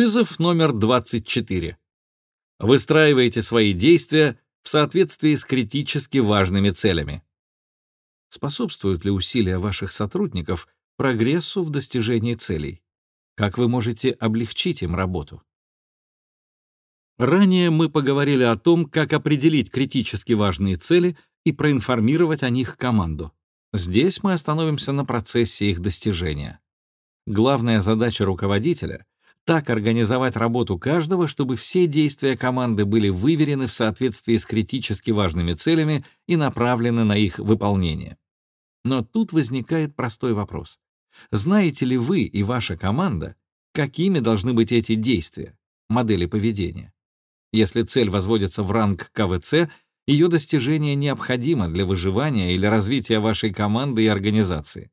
Вызов номер 24. Выстраивайте свои действия в соответствии с критически важными целями. Способствуют ли усилия ваших сотрудников прогрессу в достижении целей? Как вы можете облегчить им работу? Ранее мы поговорили о том, как определить критически важные цели и проинформировать о них команду. Здесь мы остановимся на процессе их достижения. Главная задача руководителя — так организовать работу каждого, чтобы все действия команды были выверены в соответствии с критически важными целями и направлены на их выполнение. Но тут возникает простой вопрос. Знаете ли вы и ваша команда, какими должны быть эти действия, модели поведения? Если цель возводится в ранг КВЦ, ее достижение необходимо для выживания или развития вашей команды и организации.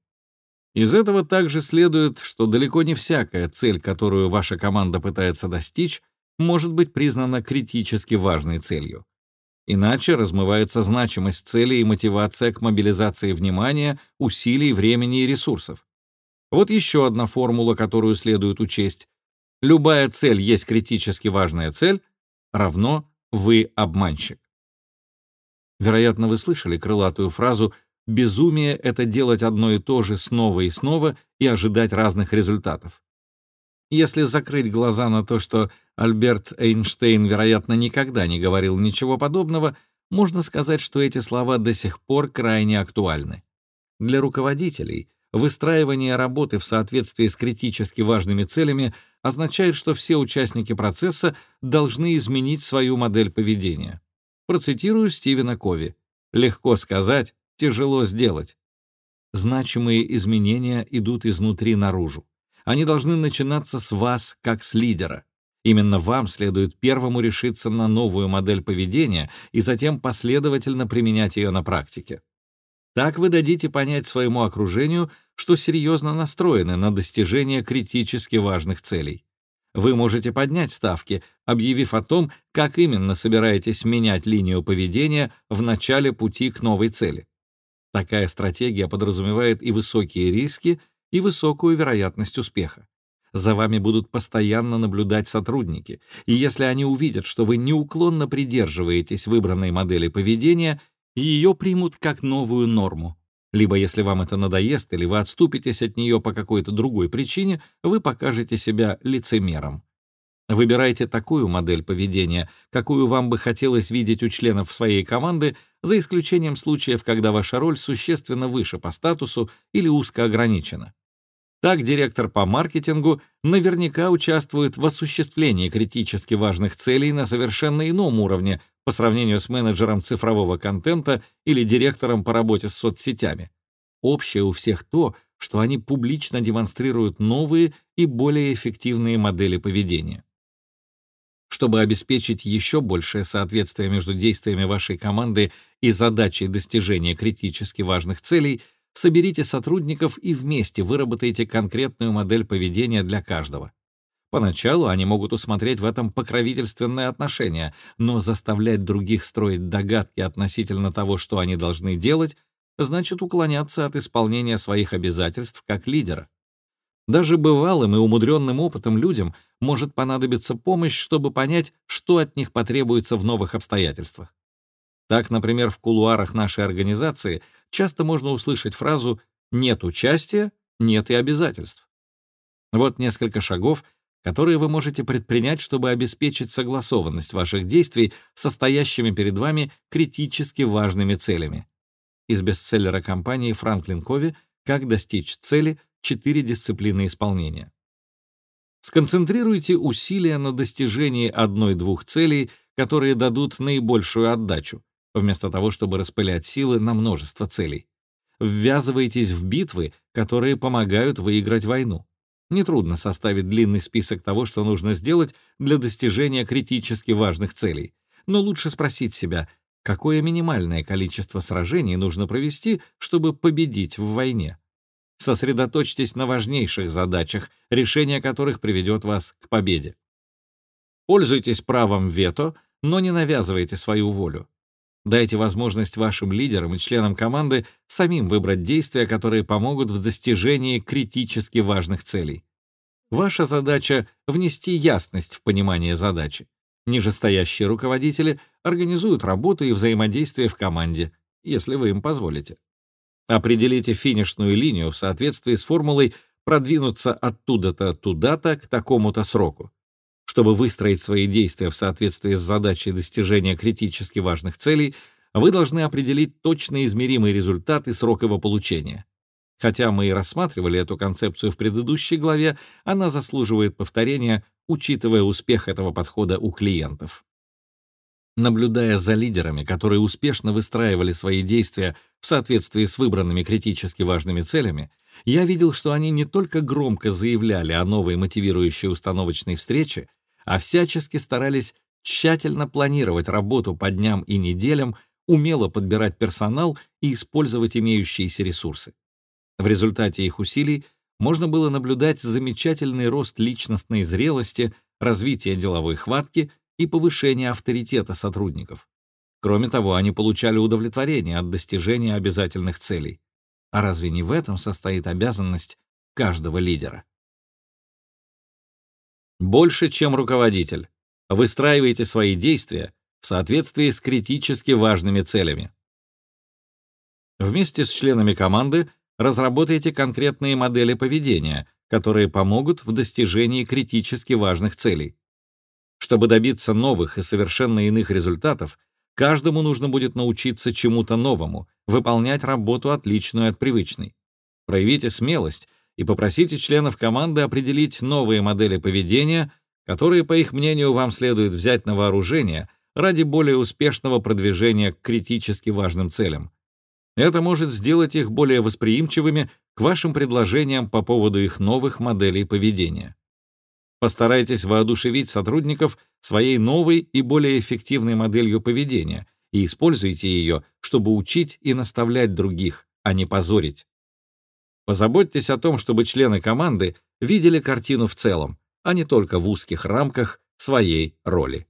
Из этого также следует, что далеко не всякая цель, которую ваша команда пытается достичь, может быть признана критически важной целью. Иначе размывается значимость цели и мотивация к мобилизации внимания, усилий, времени и ресурсов. Вот еще одна формула, которую следует учесть. Любая цель есть критически важная цель, равно вы обманщик. Вероятно, вы слышали крылатую фразу Безумие — это делать одно и то же снова и снова и ожидать разных результатов. Если закрыть глаза на то, что Альберт Эйнштейн, вероятно, никогда не говорил ничего подобного, можно сказать, что эти слова до сих пор крайне актуальны. Для руководителей выстраивание работы в соответствии с критически важными целями означает, что все участники процесса должны изменить свою модель поведения. Процитирую Стивена Кови. «Легко сказать, тяжело сделать. Значимые изменения идут изнутри наружу. Они должны начинаться с вас, как с лидера. Именно вам следует первому решиться на новую модель поведения и затем последовательно применять ее на практике. Так вы дадите понять своему окружению, что серьезно настроены на достижение критически важных целей. Вы можете поднять ставки, объявив о том, как именно собираетесь менять линию поведения в начале пути к новой цели. Такая стратегия подразумевает и высокие риски, и высокую вероятность успеха. За вами будут постоянно наблюдать сотрудники, и если они увидят, что вы неуклонно придерживаетесь выбранной модели поведения, ее примут как новую норму. Либо если вам это надоест, или вы отступитесь от нее по какой-то другой причине, вы покажете себя лицемером. Выбирайте такую модель поведения, какую вам бы хотелось видеть у членов своей команды, за исключением случаев, когда ваша роль существенно выше по статусу или узко ограничена. Так директор по маркетингу наверняка участвует в осуществлении критически важных целей на совершенно ином уровне по сравнению с менеджером цифрового контента или директором по работе с соцсетями. Общее у всех то, что они публично демонстрируют новые и более эффективные модели поведения. Чтобы обеспечить еще большее соответствие между действиями вашей команды и задачей достижения критически важных целей, соберите сотрудников и вместе выработайте конкретную модель поведения для каждого. Поначалу они могут усмотреть в этом покровительственное отношение, но заставлять других строить догадки относительно того, что они должны делать, значит уклоняться от исполнения своих обязательств как лидера. Даже бывалым и умудренным опытом людям может понадобиться помощь, чтобы понять, что от них потребуется в новых обстоятельствах. Так, например, в кулуарах нашей организации часто можно услышать фразу «нет участия, нет и обязательств». Вот несколько шагов, которые вы можете предпринять, чтобы обеспечить согласованность ваших действий с стоящими перед вами критически важными целями. Из бестселлера компании Франклин Кови «Как достичь цели четыре дисциплины исполнения. Сконцентрируйте усилия на достижении одной-двух целей, которые дадут наибольшую отдачу, вместо того, чтобы распылять силы на множество целей. Ввязывайтесь в битвы, которые помогают выиграть войну. Нетрудно составить длинный список того, что нужно сделать для достижения критически важных целей. Но лучше спросить себя, какое минимальное количество сражений нужно провести, чтобы победить в войне. Сосредоточьтесь на важнейших задачах, решение которых приведет вас к победе. Пользуйтесь правом вето, но не навязывайте свою волю. Дайте возможность вашим лидерам и членам команды самим выбрать действия, которые помогут в достижении критически важных целей. Ваша задача — внести ясность в понимание задачи. Нижестоящие руководители организуют работу и взаимодействие в команде, если вы им позволите. Определите финишную линию в соответствии с формулой продвинуться оттуда-то туда-то к такому-то сроку. Чтобы выстроить свои действия в соответствии с задачей достижения критически важных целей, вы должны определить точно измеримый результат и срок его получения. Хотя мы и рассматривали эту концепцию в предыдущей главе, она заслуживает повторения, учитывая успех этого подхода у клиентов. Наблюдая за лидерами, которые успешно выстраивали свои действия в соответствии с выбранными критически важными целями, я видел, что они не только громко заявляли о новой мотивирующей установочной встрече, а всячески старались тщательно планировать работу по дням и неделям, умело подбирать персонал и использовать имеющиеся ресурсы. В результате их усилий можно было наблюдать замечательный рост личностной зрелости, развитие деловой хватки и повышение авторитета сотрудников. Кроме того, они получали удовлетворение от достижения обязательных целей. А разве не в этом состоит обязанность каждого лидера? Больше, чем руководитель. Выстраивайте свои действия в соответствии с критически важными целями. Вместе с членами команды разработайте конкретные модели поведения, которые помогут в достижении критически важных целей. Чтобы добиться новых и совершенно иных результатов, каждому нужно будет научиться чему-то новому, выполнять работу отличную от привычной. Проявите смелость и попросите членов команды определить новые модели поведения, которые, по их мнению, вам следует взять на вооружение ради более успешного продвижения к критически важным целям. Это может сделать их более восприимчивыми к вашим предложениям по поводу их новых моделей поведения. Постарайтесь воодушевить сотрудников своей новой и более эффективной моделью поведения и используйте ее, чтобы учить и наставлять других, а не позорить. Позаботьтесь о том, чтобы члены команды видели картину в целом, а не только в узких рамках своей роли.